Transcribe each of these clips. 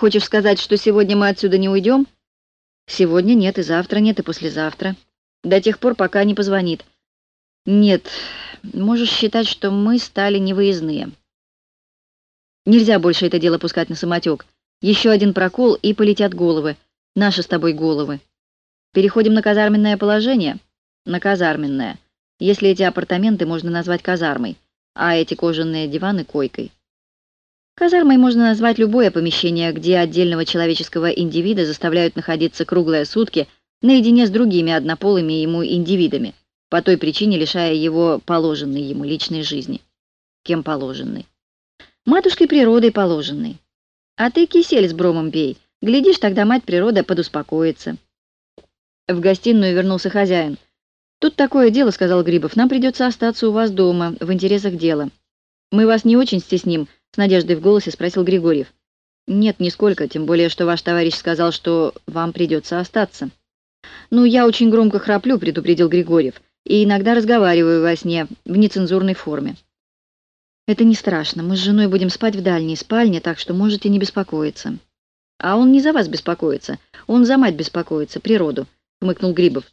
хочешь сказать, что сегодня мы отсюда не уйдем? Сегодня нет, и завтра нет, и послезавтра. До тех пор, пока не позвонит. Нет, можешь считать, что мы стали невыездные. Нельзя больше это дело пускать на самотек. Еще один прокол, и полетят головы. Наши с тобой головы. Переходим на казарменное положение? На казарменное. Если эти апартаменты можно назвать казармой, а эти кожаные диваны — койкой. Казармой можно назвать любое помещение, где отдельного человеческого индивида заставляют находиться круглые сутки наедине с другими однополыми ему индивидами, по той причине лишая его положенной ему личной жизни. Кем положенной? Матушкой природой положенной. А ты кисель с бромом пей. Глядишь, тогда мать природа подуспокоится. В гостиную вернулся хозяин. «Тут такое дело», — сказал Грибов. «Нам придется остаться у вас дома, в интересах дела. Мы вас не очень стесним», — с надеждой в голосе спросил Григорьев. «Нет, нисколько, тем более, что ваш товарищ сказал, что вам придется остаться». «Ну, я очень громко храплю», — предупредил Григорьев, «и иногда разговариваю во сне в нецензурной форме». «Это не страшно. Мы с женой будем спать в дальней спальне, так что можете не беспокоиться». «А он не за вас беспокоится. Он за мать беспокоится, природу», — хмыкнул Грибов.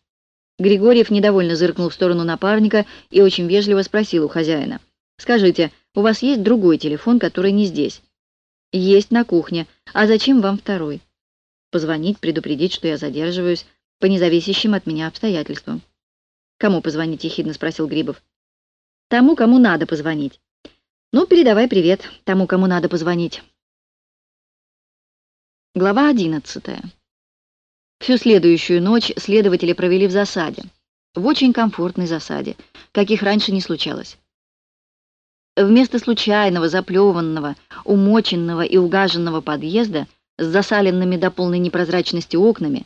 Григорьев недовольно зыркнул в сторону напарника и очень вежливо спросил у хозяина. «Скажите, у вас есть другой телефон, который не здесь?» «Есть на кухне. А зачем вам второй?» «Позвонить, предупредить, что я задерживаюсь по независящим от меня обстоятельствам». «Кому позвонить?» — ехидно спросил Грибов. «Тому, кому надо позвонить». Ну, передавай привет тому, кому надо позвонить. Глава одиннадцатая. Всю следующую ночь следователи провели в засаде. В очень комфортной засаде, каких раньше не случалось. Вместо случайного, заплеванного, умоченного и угаженного подъезда с засаленными до полной непрозрачности окнами,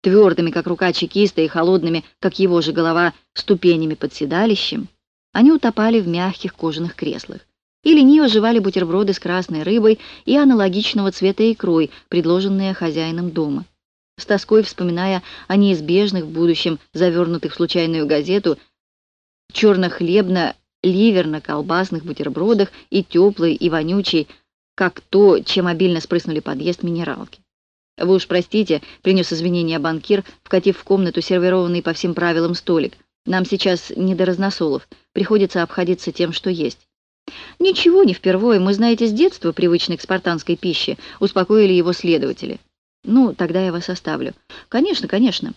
твердыми, как рука чекиста, и холодными, как его же голова, ступенями под седалищем, они утопали в мягких кожаных креслах и лениво жевали бутерброды с красной рыбой и аналогичного цвета икрой, предложенные хозяином дома. С тоской вспоминая о неизбежных в будущем завернутых в случайную газету черно-хлебно-ливерно-колбасных бутербродах и теплой, и вонючей, как то, чем обильно спрыснули подъезд минералки. «Вы уж простите», — принес извинения банкир, вкатив в комнату сервированный по всем правилам столик. «Нам сейчас не до разносолов, приходится обходиться тем, что есть». «Ничего, не впервые, мы, знаете, с детства привычны к спартанской пище», — успокоили его следователи. «Ну, тогда я вас оставлю». «Конечно, конечно».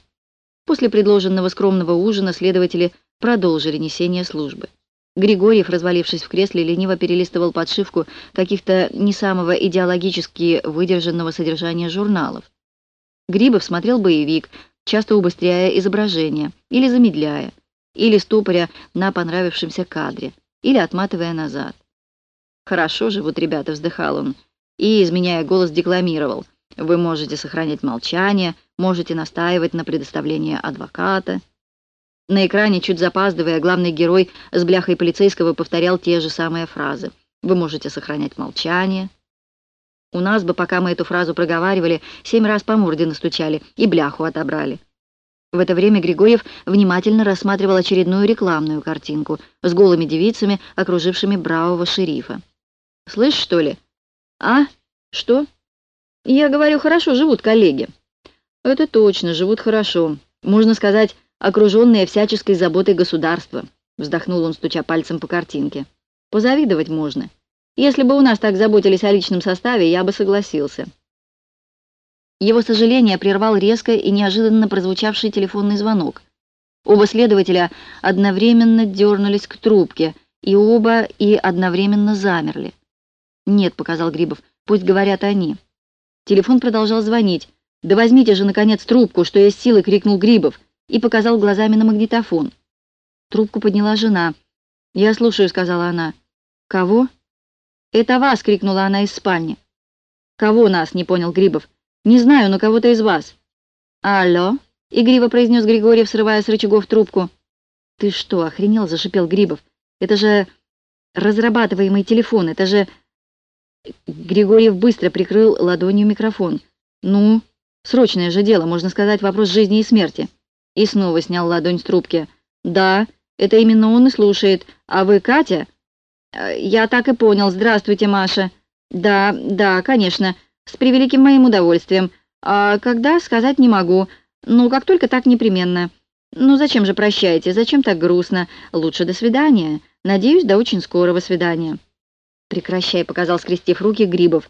После предложенного скромного ужина следователи продолжили несение службы. Григорьев, развалившись в кресле, лениво перелистывал подшивку каких-то не самого идеологически выдержанного содержания журналов. Грибов смотрел боевик, часто убыстряя изображение, или замедляя, или стопоря на понравившемся кадре или отматывая назад. «Хорошо живут ребята», — вздыхал он, и, изменяя голос, декламировал. «Вы можете сохранять молчание, можете настаивать на предоставлении адвоката». На экране, чуть запаздывая, главный герой с бляхой полицейского повторял те же самые фразы. «Вы можете сохранять молчание». У нас бы, пока мы эту фразу проговаривали, семь раз по морде настучали и бляху отобрали. В это время Григорьев внимательно рассматривал очередную рекламную картинку с голыми девицами, окружившими бравого шерифа. «Слышь, что ли?» «А? Что?» «Я говорю, хорошо живут коллеги». «Это точно, живут хорошо. Можно сказать, окруженные всяческой заботой государства», вздохнул он, стуча пальцем по картинке. «Позавидовать можно. Если бы у нас так заботились о личном составе, я бы согласился». Его сожаление прервал резко и неожиданно прозвучавший телефонный звонок. Оба следователя одновременно дернулись к трубке, и оба и одновременно замерли. «Нет», — показал Грибов, — «пусть говорят они». Телефон продолжал звонить. «Да возьмите же, наконец, трубку, что есть силы!» — крикнул Грибов и показал глазами на магнитофон. Трубку подняла жена. «Я слушаю», — сказала она. «Кого?» «Это вас!» — крикнула она из спальни. «Кого нас?» — не понял Грибов. «Не знаю, но кого-то из вас». «Алло?» — игриво произнес Григорьев, срывая с рычагов трубку. «Ты что, охренел?» — зашипел Грибов. «Это же разрабатываемый телефон, это же...» Григорьев быстро прикрыл ладонью микрофон. «Ну, срочное же дело, можно сказать, вопрос жизни и смерти». И снова снял ладонь с трубки. «Да, это именно он и слушает. А вы Катя?» «Я так и понял. Здравствуйте, Маша». «Да, да, конечно. С превеликим моим удовольствием. А когда, сказать не могу. Ну, как только так непременно. Ну, зачем же прощаете? Зачем так грустно? Лучше до свидания. Надеюсь, до очень скорого свидания. Прекращай, показал, скрестив руки Грибов.